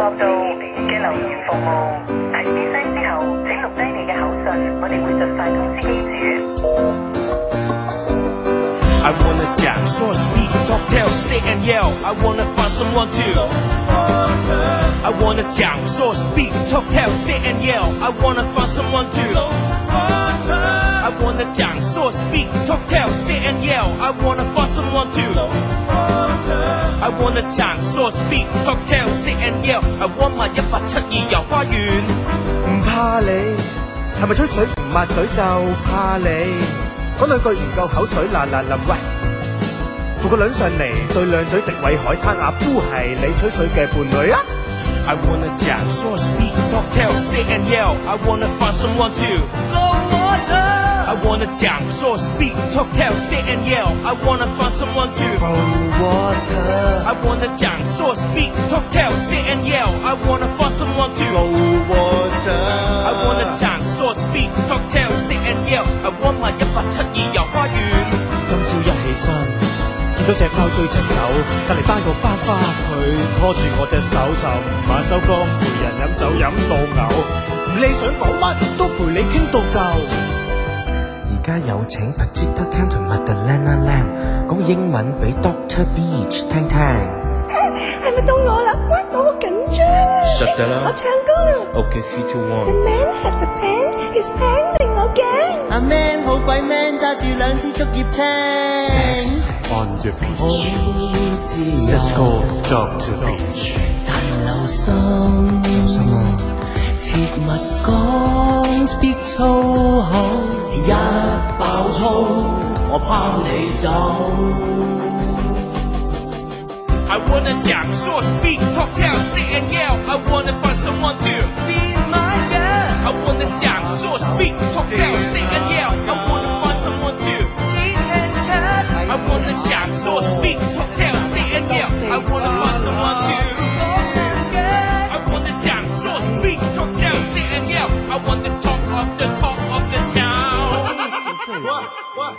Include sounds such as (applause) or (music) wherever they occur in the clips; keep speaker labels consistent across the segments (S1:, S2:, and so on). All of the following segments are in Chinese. S1: I
S2: want wanna jack, so speak, talk, tell, sit and yell. I wanna find someone to. I wanna jack, so speak, talk, tell, sit and yell. I wanna find someone to. I wanna jack, so speak, talk, tell, sit and yell. I wanna find someone to. I wanna chance, so speed, talk tell, sit and yell. I want my 一八七二遊花園。
S3: 唔怕你，係咪吹水唔抹嘴就怕你？嗰兩句唔夠口水，嗱嗱淋喂！同個撚上嚟，對兩嘴迪偉
S4: 海
S2: 灘阿姑係你吹水嘅伴侶啊！I wanna dance, so speak, talk, tell, sing and yell. I wanna find someone to love more love. I wanna 讲说 speak, talk, tell, sit and yell. I wanna find someone to hold water. I wanna 讲说 speak, talk, tell, sit and yell. I wanna find someone to hold water. I wanna 讲说 speak, talk, tell, sit and yell. I want 埋一八七二遊花園。
S4: 今朝一起身。見到隻貓追隻狗，隔離班個班花佢拖住我隻手就唔晚收工，陪人飲酒飲到
S5: 嘔，唔理想講乜都陪你傾到夠。
S4: 家有請
S1: Petita Canton Madalena Lam 講英文俾 Doctor Beach 聽聽。係咪到我啦？哇！我好緊張啊！實得啦！我唱歌啦
S2: ！Okay, three, two, one. The
S1: man has a pen, his pen 令我驚。A man 好鬼 man，揸住兩支竹葉青。Sex
S5: on the beach. Just go Doctor Beach。
S1: 但留心。留心啊！切勿講啲粗口，一爆粗我拋你走。
S2: I wanna jack, so speak, talk, tell, sit and yell. I wanna find someone to be my girl. I wanna jack, so speak, talk, tell, sit and yell. I wanna find someone to cheat and chat. I wanna jack, so speak. I want the talk of the talk of the town. (laughs) what? What?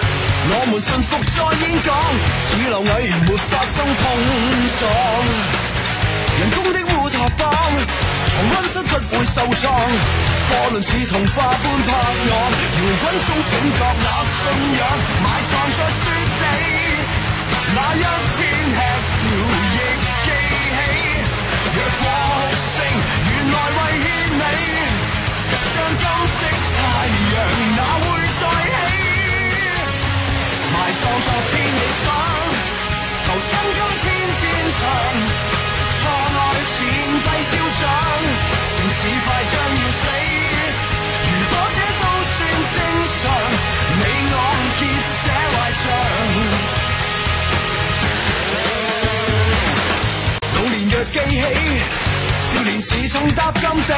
S5: 我们信服在演讲，似蝼蚁没发生碰
S1: 撞。人工的乌托邦，藏温室不会受创。货轮似童话般拍岸，摇滚中醒觉那信仰，埋藏在雪地，那一天吃掉亦记起，若过哭声原来为献你，像金色太阳那会再。起。埋葬昨天理想，投身今天战场，错爱钱币肖像，城市快将要死。如果这都算正常，你我结这坏账。老年若记起，少年时曾搭金地，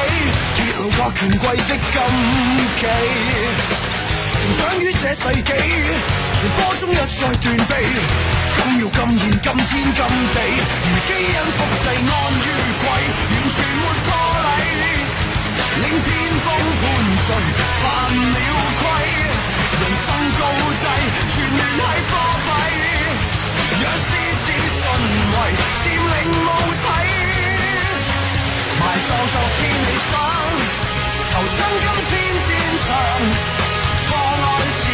S1: 越路或权贵的禁忌，成长于这世纪。歌中一再断臂。今要今现今天今地，如基因复制安于鬼，完全没破例，令天风伴随，犯了规？人生高低全乱系货币，让狮子信为占领墓体，埋葬昨天理想，投身今天战场，错爱。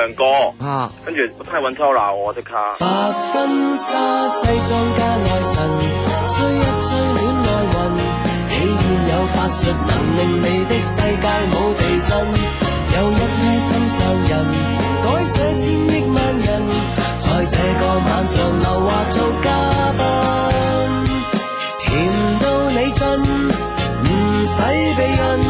S4: 唱歌啊跟住不太揾偷闹我的卡白
S1: 婚纱西装加爱神吹一吹恋爱运喜宴有法术能令你的世界冇地震有一批心上人改写千亿万人在这个晚上流下做嘉宾甜到你真唔使避孕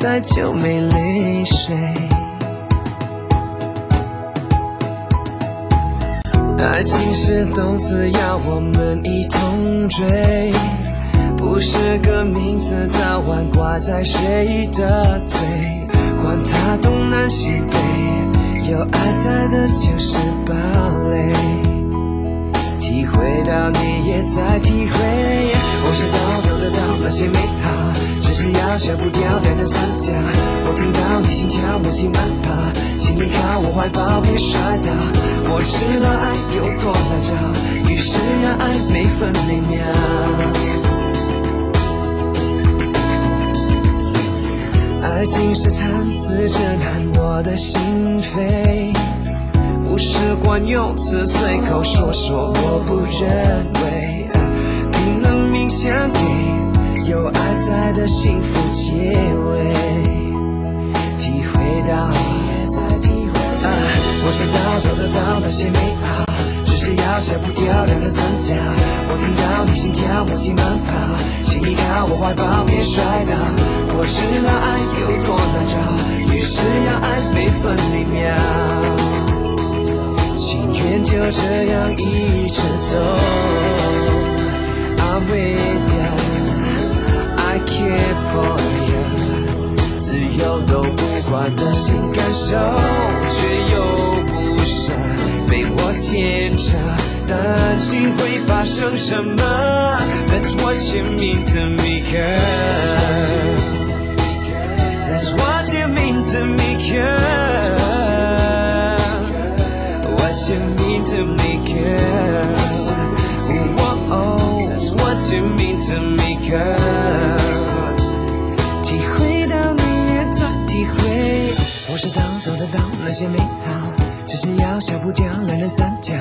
S1: 再就没泪水。爱情是动词，要我们一同追，不是个名词，早晚挂在谁的嘴？管它东南西北，有爱在的就是堡垒。体会到你也在体会，我想要走得到那些美好。只是要小不掉淡淡洒下。我听到你心跳，我紧慢吧，请紧靠我怀抱，别摔倒。我知道爱有多难找，于是让爱每分每秒。爱情是探刺震探我的心扉，不是惯用词，随口说说，我不认为拼能明显给。有爱在的幸福结尾，体会到。啊，我知道找得到那些美好，只是要吓不掉两个三角。我听到你心跳，我忙跑，请你靠我怀抱别摔倒。我知道爱有多难找，于是要爱每分每秒，情愿就这样一直走。I'm with you。for you，自由都不管的心感受，却又不舍被我牵扯担心会发生什么？That's what you mean to me, girl. That's what you mean to me, girl. What you mean to me, girl. That's what you mean to me, girl. 知道走得到那些美好，只是要小不掉两人三角。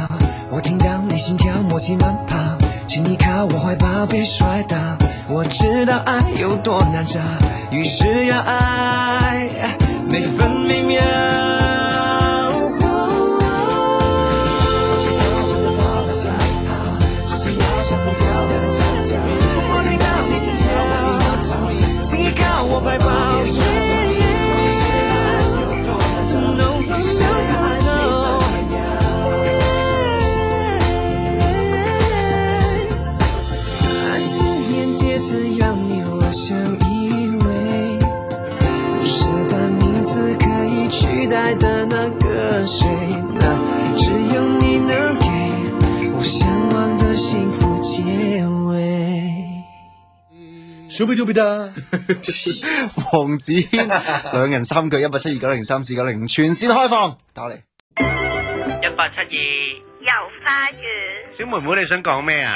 S1: 我听到你心跳，默契慢跑。请你靠我怀抱，别摔倒。我知道爱有多难找，于是要爱每分每秒。知道得到那些美好，只是小两人三脚。我听到你心跳，请你靠我怀抱，别摔倒。只有你，我想依偎，不是单名字可以取代的那个谁。只有你能给我
S3: 向往的幸福结尾。收杯收杯的，王 (laughs) 子轩，两人三句，一八七二九零三四九零，全线开放。打嚟，
S6: 一八七二游花园。
S5: 小妹妹，你想讲咩啊？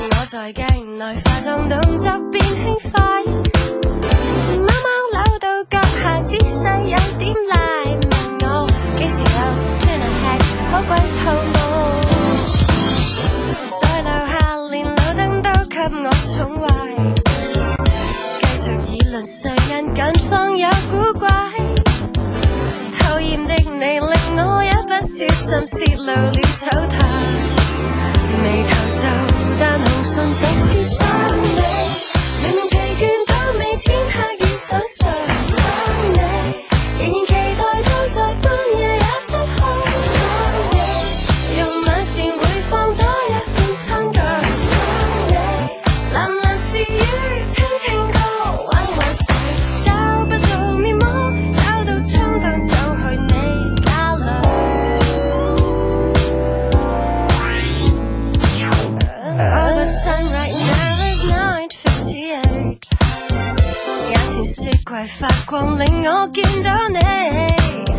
S1: 我在镜内化妆，动作变轻快。猫猫扭到脚下，姿势有点赖。问我几时有 turn a head，好鬼偷摸。在楼下连路灯都给我宠坏。继续议论谁人近况有古怪。讨厌的你令我一不小心泄露了丑态。我见到你，果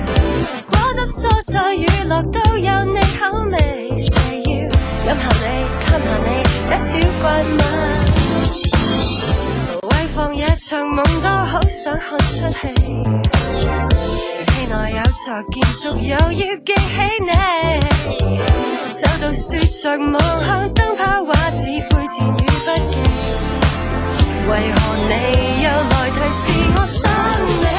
S1: 汁、蔬菜、雨落都有你口味，谁要饮下你、吞下你，这小怪物。为防野长梦多，好想看出戏。戏内有座建筑，又要记起你。走到雪着望向灯泡、画纸、背前与笔记，为何你又来提示我想你？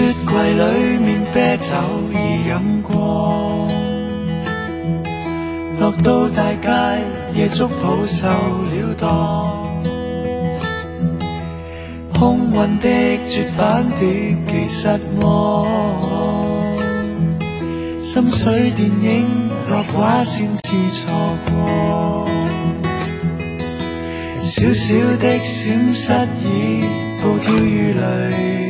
S1: 雪柜里面啤酒已饮光，落到大街夜足铺受了当，空运的绝版碟其实我，心水电影落画先知错过，小小的闪失已暴跳雨雷。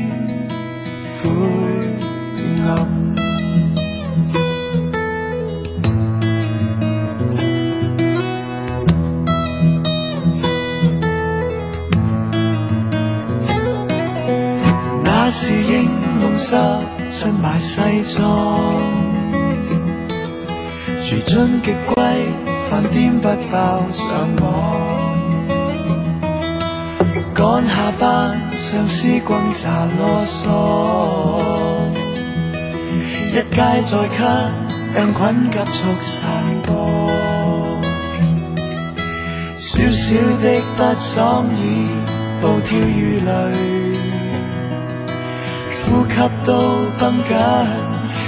S1: 那是应龙衫，身买西装，住进极贵饭店不包上网，赶下班上司棍茶啰嗦。一街再咳，更困急速散播。小小的不爽已暴跳如雷，呼吸都绷紧，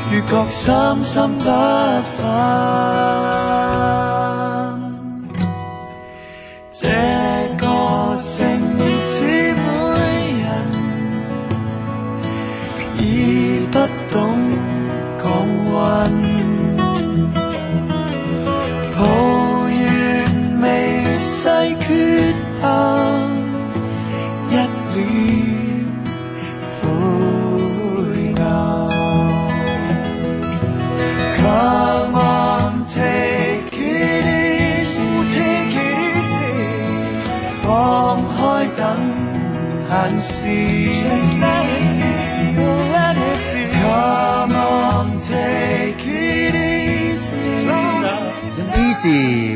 S1: 如觉心心不分。这个城市，每人已不懂。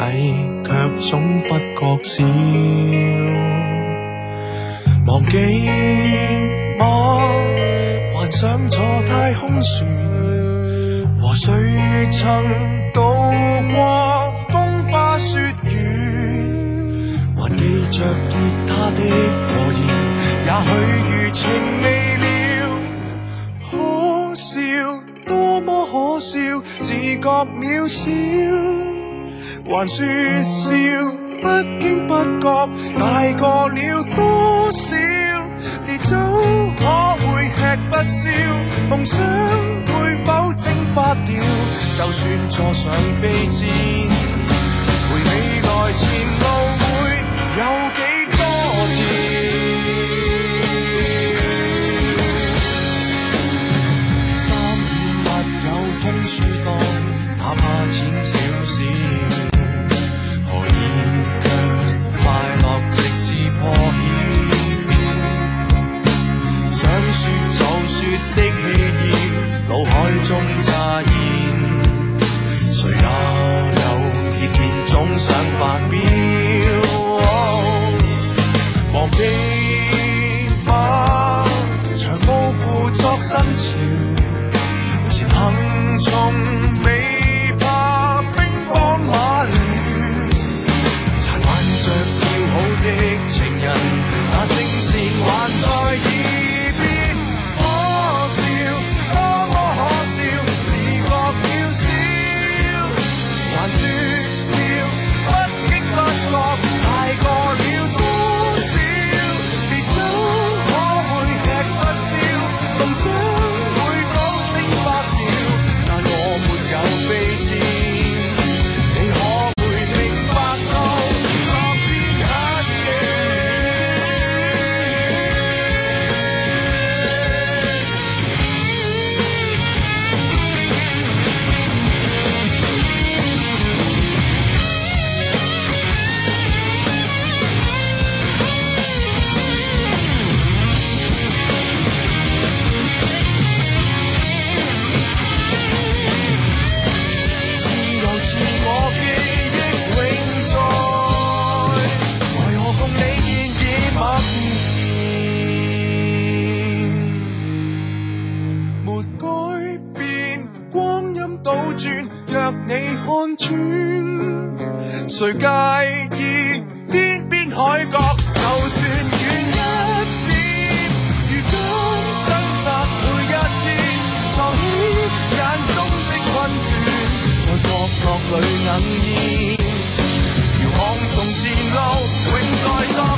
S1: 却总不觉少，忘记我，还想坐太空船，和谁曾渡过风花雪月？还记着吉他的和弦，也许余情未了，可笑，多么可笑，自觉渺小。还说笑，不经不觉，大个了多少？离酒可会吃不消？梦想会否蒸发掉？就算坐上飞毡，未来前路会有几多甜？三五密友通书当，哪怕钱少少。的血液，脑海中乍现，谁也有意见，总想发表。忘记吧，长高故作新潮，前行从未。谁介意天边海角，就算远一点。如今挣扎每一天，藏起眼中的困倦，在角落里哽咽。遥望从前路，永在作。